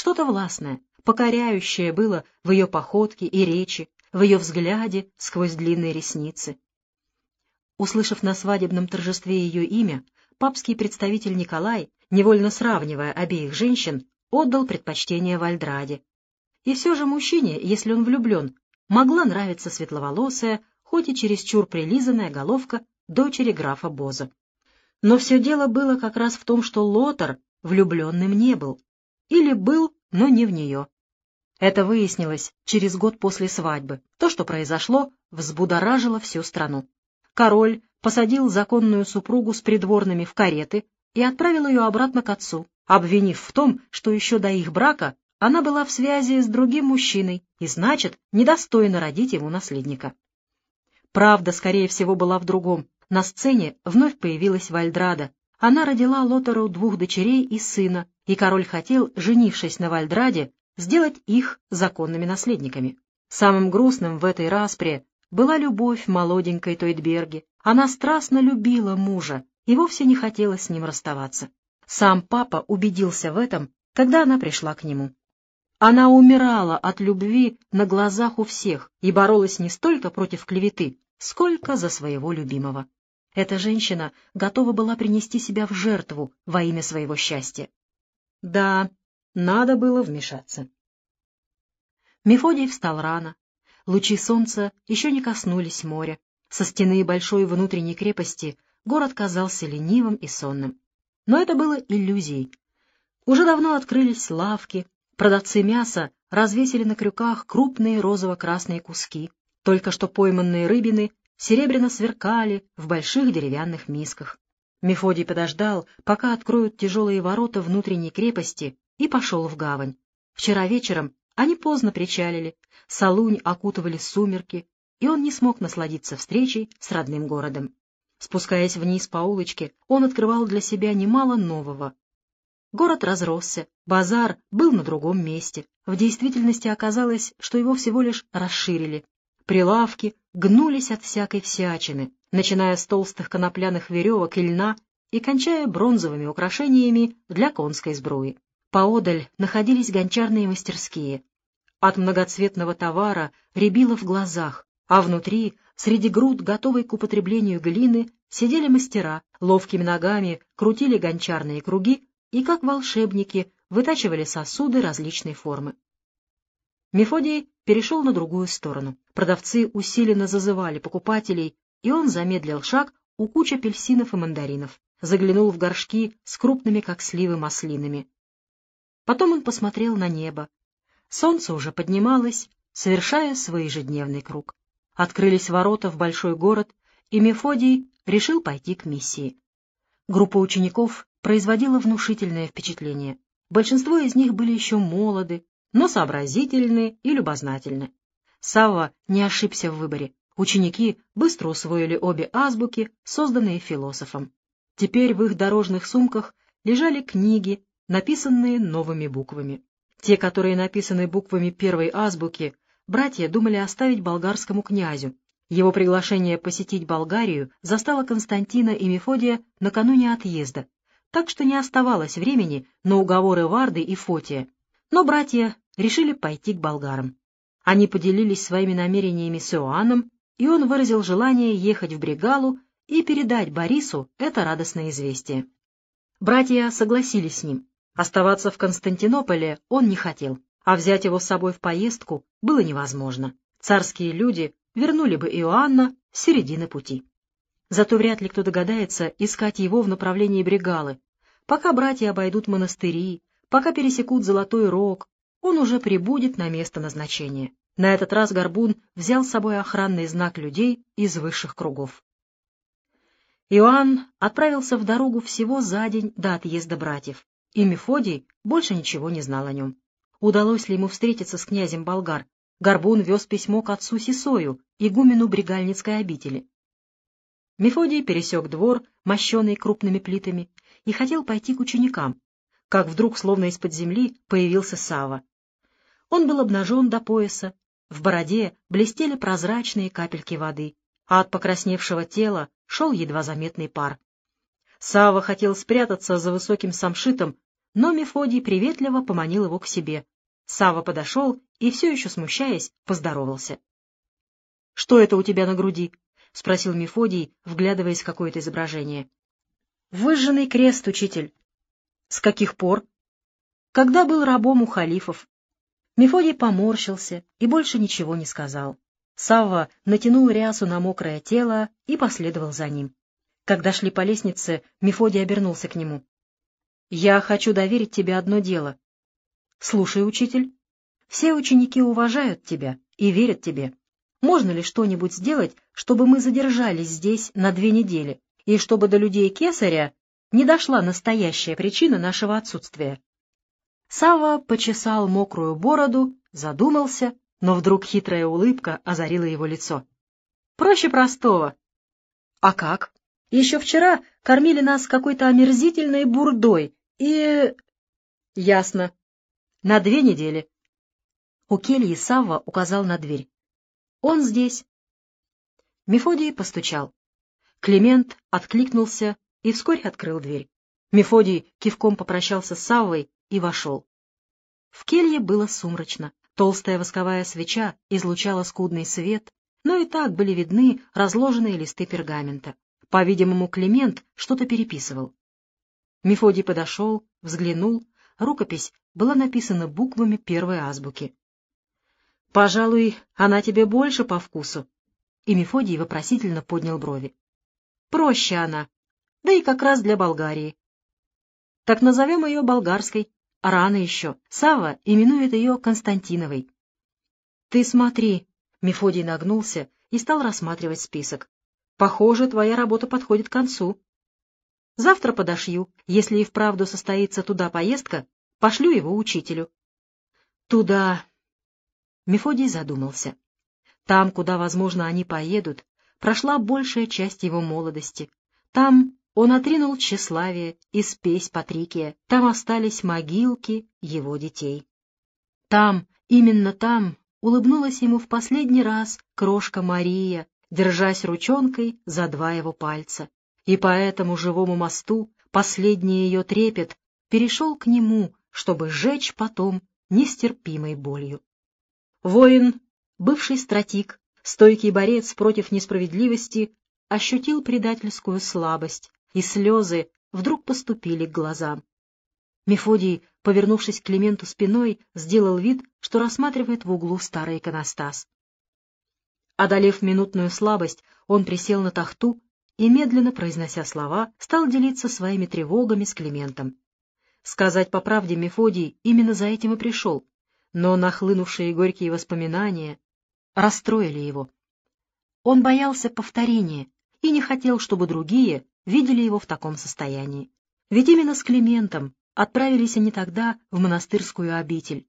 Что-то властное, покоряющее было в ее походке и речи, в ее взгляде сквозь длинные ресницы. Услышав на свадебном торжестве ее имя, папский представитель Николай, невольно сравнивая обеих женщин, отдал предпочтение Вальдраде. И все же мужчине, если он влюблен, могла нравиться светловолосая, хоть и чересчур прилизанная головка дочери графа Боза. Но все дело было как раз в том, что Лотар влюбленным не был. Или был, но не в нее. Это выяснилось через год после свадьбы. То, что произошло, взбудоражило всю страну. Король посадил законную супругу с придворными в кареты и отправил ее обратно к отцу, обвинив в том, что еще до их брака она была в связи с другим мужчиной и, значит, недостойна родить ему наследника. Правда, скорее всего, была в другом. На сцене вновь появилась Вальдрада. Она родила Лотару двух дочерей и сына, и король хотел, женившись на Вальдраде, сделать их законными наследниками. Самым грустным в этой распре была любовь молоденькой Тойтберги. Она страстно любила мужа и вовсе не хотела с ним расставаться. Сам папа убедился в этом, когда она пришла к нему. Она умирала от любви на глазах у всех и боролась не столько против клеветы, сколько за своего любимого. Эта женщина готова была принести себя в жертву во имя своего счастья. Да, надо было вмешаться. Мефодий встал рано. Лучи солнца еще не коснулись моря. Со стены большой внутренней крепости город казался ленивым и сонным. Но это было иллюзией. Уже давно открылись лавки, Продавцы мяса развесили на крюках крупные розово-красные куски. Только что пойманные рыбины серебряно сверкали в больших деревянных мисках. Мефодий подождал, пока откроют тяжелые ворота внутренней крепости, и пошел в гавань. Вчера вечером они поздно причалили, Салунь окутывали сумерки, и он не смог насладиться встречей с родным городом. Спускаясь вниз по улочке, он открывал для себя немало нового, Город разросся, базар был на другом месте. В действительности оказалось, что его всего лишь расширили. Прилавки гнулись от всякой всячины, начиная с толстых конопляных веревок и льна и кончая бронзовыми украшениями для конской сбруи. Поодаль находились гончарные мастерские. От многоцветного товара рябило в глазах, а внутри, среди груд, готовой к употреблению глины, сидели мастера, ловкими ногами крутили гончарные круги и, как волшебники, вытачивали сосуды различной формы. Мефодий перешел на другую сторону. Продавцы усиленно зазывали покупателей, и он замедлил шаг у кучи апельсинов и мандаринов, заглянул в горшки с крупными, как сливы, маслинами. Потом он посмотрел на небо. Солнце уже поднималось, совершая свой ежедневный круг. Открылись ворота в большой город, и Мефодий решил пойти к миссии. Группа учеников производила внушительное впечатление. Большинство из них были еще молоды, но сообразительны и любознательны. Савва не ошибся в выборе. Ученики быстро усвоили обе азбуки, созданные философом. Теперь в их дорожных сумках лежали книги, написанные новыми буквами. Те, которые написаны буквами первой азбуки, братья думали оставить болгарскому князю. Его приглашение посетить Болгарию застало Константина и Мефодия накануне отъезда, так что не оставалось времени на уговоры Варды и Фотия. Но братья решили пойти к болгарам. Они поделились своими намерениями с Иоанном, и он выразил желание ехать в Бригалу и передать Борису это радостное известие. Братья согласились с ним. Оставаться в Константинополе он не хотел, а взять его с собой в поездку было невозможно. Царские люди вернули бы Иоанна с середины пути. Зато вряд ли кто догадается искать его в направлении Бригалы. Пока братья обойдут монастыри, пока пересекут Золотой Рог, он уже прибудет на место назначения. На этот раз Горбун взял с собой охранный знак людей из высших кругов. Иоанн отправился в дорогу всего за день до отъезда братьев, и Мефодий больше ничего не знал о нем. Удалось ли ему встретиться с князем болгар? Горбун вез письмо к отцу Сисою, игумену Бригальницкой обители. Мефодий пересек двор, мощенный крупными плитами, и хотел пойти к ученикам, как вдруг, словно из-под земли, появился Сава. Он был обнажен до пояса, в бороде блестели прозрачные капельки воды, а от покрасневшего тела шел едва заметный пар. Сава хотел спрятаться за высоким самшитом, но Мефодий приветливо поманил его к себе. Сава подошел и, все еще смущаясь, поздоровался. — Что это у тебя на груди? — спросил Мефодий, вглядываясь в какое-то изображение. — Выжженный крест, учитель. — С каких пор? — Когда был рабом у халифов. Мефодий поморщился и больше ничего не сказал. Савва натянул рясу на мокрое тело и последовал за ним. Когда шли по лестнице, Мефодий обернулся к нему. — Я хочу доверить тебе одно дело. — Слушай, учитель. Все ученики уважают тебя и верят тебе. Можно ли что-нибудь сделать, чтобы мы задержались здесь на две недели, и чтобы до людей Кесаря не дошла настоящая причина нашего отсутствия? Сава почесал мокрую бороду, задумался, но вдруг хитрая улыбка озарила его лицо. «Проще простого». «А как? Еще вчера кормили нас какой-то омерзительной бурдой и...» «Ясно. На две недели». У кельи Савва указал на дверь. «Он здесь». Мефодий постучал. Климент откликнулся и вскоре открыл дверь. Мефодий кивком попрощался с Саввой и вошел. В келье было сумрачно. Толстая восковая свеча излучала скудный свет, но и так были видны разложенные листы пергамента. По-видимому, Климент что-то переписывал. Мефодий подошел, взглянул. Рукопись была написана буквами первой азбуки. — Пожалуй, она тебе больше по вкусу. И Мефодий вопросительно поднял брови. — Проще она, да и как раз для Болгарии. — Так назовем ее болгарской. Рано еще. Сава именует ее Константиновой. Ты смотри. Мефодий нагнулся и стал рассматривать список. Похоже, твоя работа подходит к концу. Завтра подошью. Если и вправду состоится туда поездка, пошлю его учителю. Туда. Мефодий задумался. Там, куда, возможно, они поедут, прошла большая часть его молодости. Там он отринул тщеславие и спесь Патрикия, там остались могилки его детей. Там, именно там, улыбнулась ему в последний раз крошка Мария, держась ручонкой за два его пальца. И по этому живому мосту последний ее трепет перешел к нему, чтобы сжечь потом нестерпимой болью. Воин, бывший стратик, стойкий борец против несправедливости, ощутил предательскую слабость, и слезы вдруг поступили к глазам. Мефодий, повернувшись к Клименту спиной, сделал вид, что рассматривает в углу старый иконостас. Одолев минутную слабость, он присел на тахту и, медленно произнося слова, стал делиться своими тревогами с Климентом. Сказать по правде, Мефодий именно за этим и пришел, но нахлынувшие горькие воспоминания расстроили его. Он боялся повторения и не хотел, чтобы другие видели его в таком состоянии. Ведь именно с Климентом отправились они тогда в монастырскую обитель.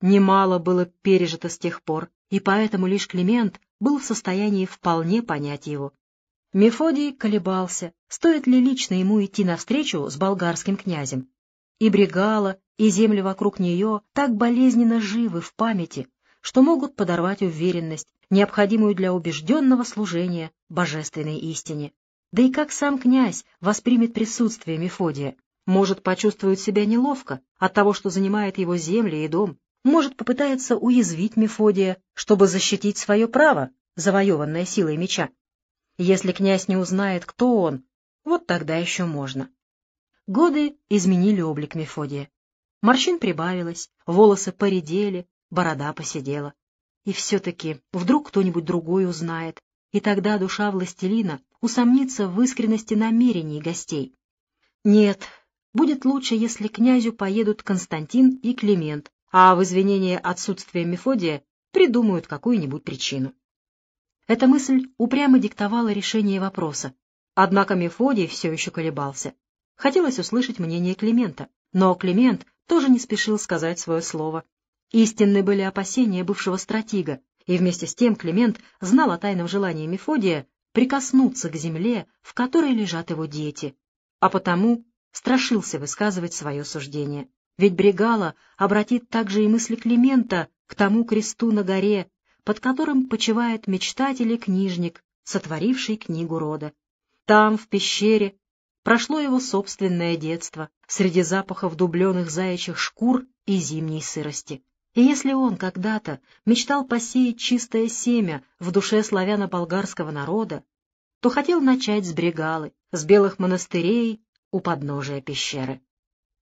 Немало было пережито с тех пор, и поэтому лишь Климент был в состоянии вполне понять его. Мефодий колебался, стоит ли лично ему идти навстречу с болгарским князем. И Бригала, и земли вокруг нее так болезненно живы в памяти, что могут подорвать уверенность, необходимую для убежденного служения божественной истине. Да и как сам князь воспримет присутствие Мефодия? Может, почувствует себя неловко от того, что занимает его земли и дом. Может, попытается уязвить Мефодия, чтобы защитить свое право, завоеванное силой меча. Если князь не узнает, кто он, вот тогда еще можно. Годы изменили облик Мефодия. Морщин прибавилось, волосы поредели, борода посидела. И все-таки вдруг кто-нибудь другой узнает, и тогда душа властелина усомниться в искренности намерений гостей. Нет, будет лучше, если князю поедут Константин и Климент, а в извинение отсутствия Мефодия придумают какую-нибудь причину. Эта мысль упрямо диктовала решение вопроса. Однако Мефодий все еще колебался. Хотелось услышать мнение Климента, но Климент тоже не спешил сказать свое слово. Истинны были опасения бывшего стратега, и вместе с тем Климент знал о тайном желании Мефодия прикоснуться к земле, в которой лежат его дети, а потому страшился высказывать свое суждение. Ведь Бригала обратит также и мысли Климента к тому кресту на горе, под которым почивает мечтатель и книжник, сотворивший книгу рода. Там, в пещере, прошло его собственное детство среди запахов дубленых заячьих шкур и зимней сырости. И если он когда-то мечтал посеять чистое семя в душе славяно-болгарского народа, то хотел начать с Брегалы, с белых монастырей у подножия пещеры.